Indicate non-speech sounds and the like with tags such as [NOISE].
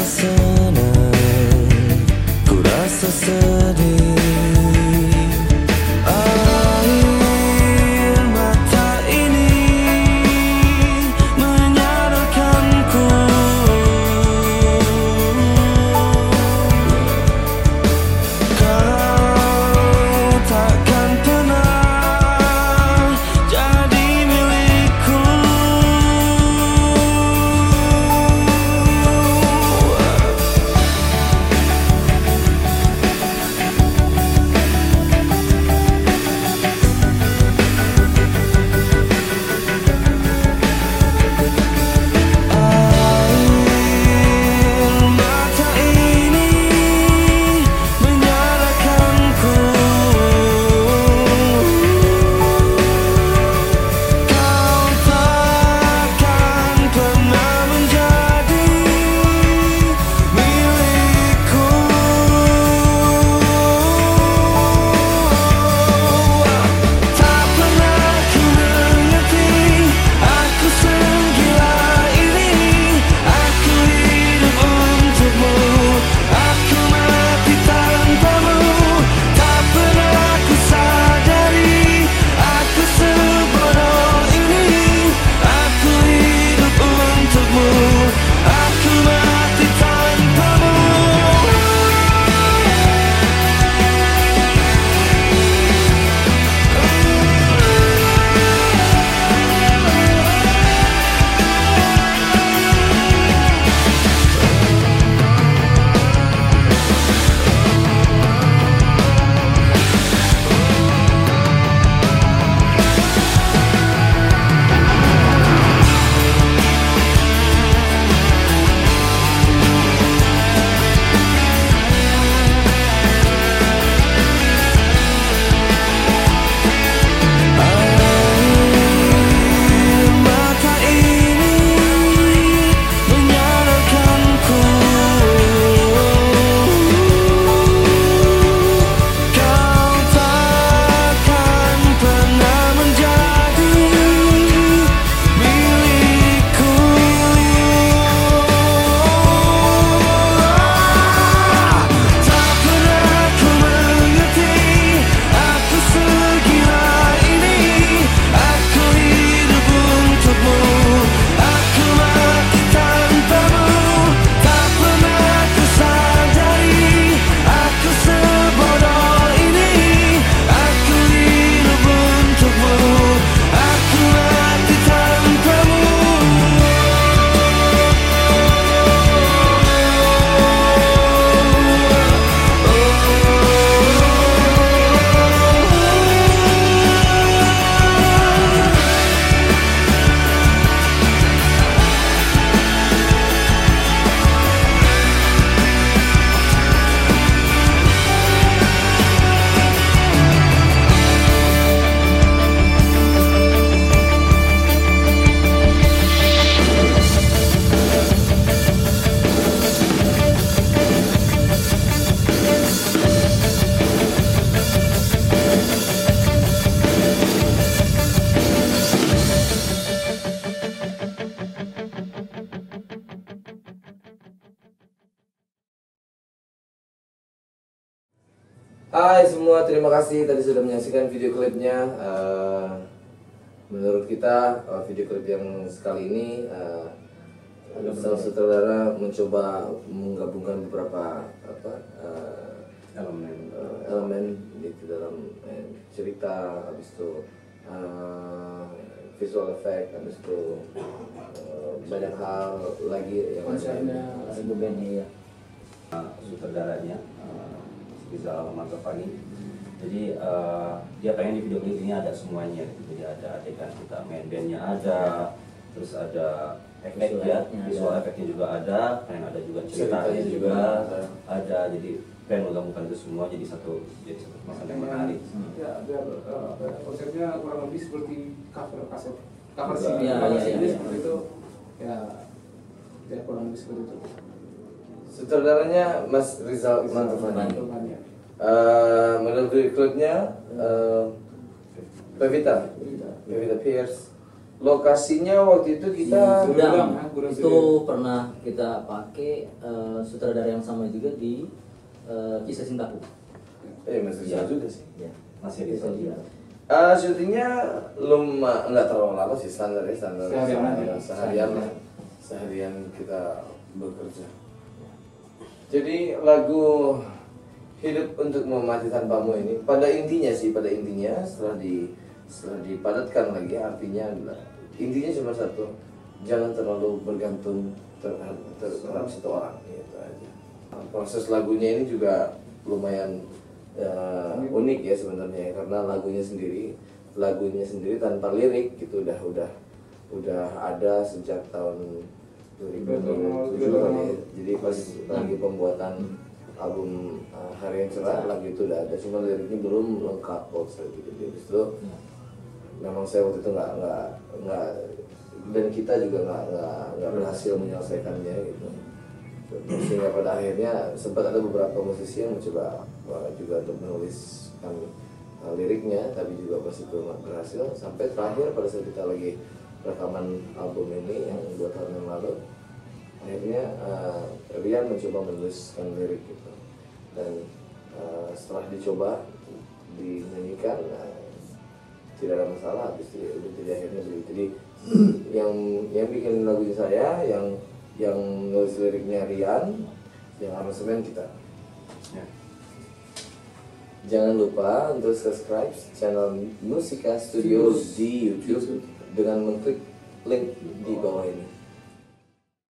Curasa, sună Curaj să Hai semua, terima kasih tadi sudah menyaksikan video klipnya. Eh, menurut kita eh, video klip yang sekali ini uh, sang sutradara mencoba menggabungkan beberapa apa eh, elemen. eh, elemen di dalam eh, cerita, habis itu eh, visual effect, habis itu eh, banyak hal lagi yang lagu bandnya ya. Sutradaranya uh, Rizal Mantopani jadi uh, dia pengen di video klip ini ada semuanya gitu. jadi ada adegan kita main bandnya ada terus ada efek ya efeknya visual ada. efeknya juga ada pengen ada juga ceritanya juga, juga ada jadi pengen menggabungkan itu semua jadi satu jadi satu kemasan yang menarik Ya, biar eh, apa ya, konsepnya kurang lebih seperti cover kaset cover CD, cover iya, CD iya. seperti itu. Ya, ya kurang lebih seperti itu. Sutradaranya Mas Rizal Mantufani. Temannya. Eh, menurut video klipnya eh, Pevita, Iya. Pevita Pierce. Lokasinya waktu itu kita Di- Gudang, Gudang, ya, Gudang itu pernah kita pakai eh, sutradara yang sama juga di eh, kisah cintaku eh Mas Rizal juga sih. ya masih di Kisah sini cintaku. Eh, syutingnya luma nggak terlalu lama sih standar ya standar Seharian seharian seharian kita bekerja. Jadi lagu hidup untuk memati tanpamu ini pada intinya sih pada intinya setelah di setelah dipadatkan lagi artinya intinya cuma satu jangan terlalu bergantung terhadap, terhadap satu orang gitu aja. Proses lagunya ini juga lumayan eh, unik ya sebenarnya karena lagunya sendiri lagunya sendiri tanpa lirik gitu udah udah udah ada sejak tahun 2007 kali ya. jadi pas lagi pembuatan album uh, Hari yang Cerah lagu itu udah ada. Cuma liriknya belum lengkap kok gitu jadi itu memang saya waktu itu nggak nggak nggak dan kita juga nggak nggak nggak berhasil menyelesaikannya gitu. Sehingga pada akhirnya sempat ada beberapa musisi yang mencoba uh, juga untuk menuliskan uh, liriknya tapi juga pas itu nggak berhasil. Sampai terakhir pada saat kita lagi rekaman album ini yang dua tahun lalu akhirnya uh, Rian mencoba menuliskan lirik gitu dan uh, setelah dicoba dinyanyikan uh, tidak ada masalah habis itu ya jadi akhirnya begitu jadi [CLEARS THROAT] yang yang bikin lagunya saya yang yang nulis liriknya Rian yang aransemen kita ya. Jangan lupa untuk subscribe channel Musika Studios di YouTube dengan mengklik link di bawah ini.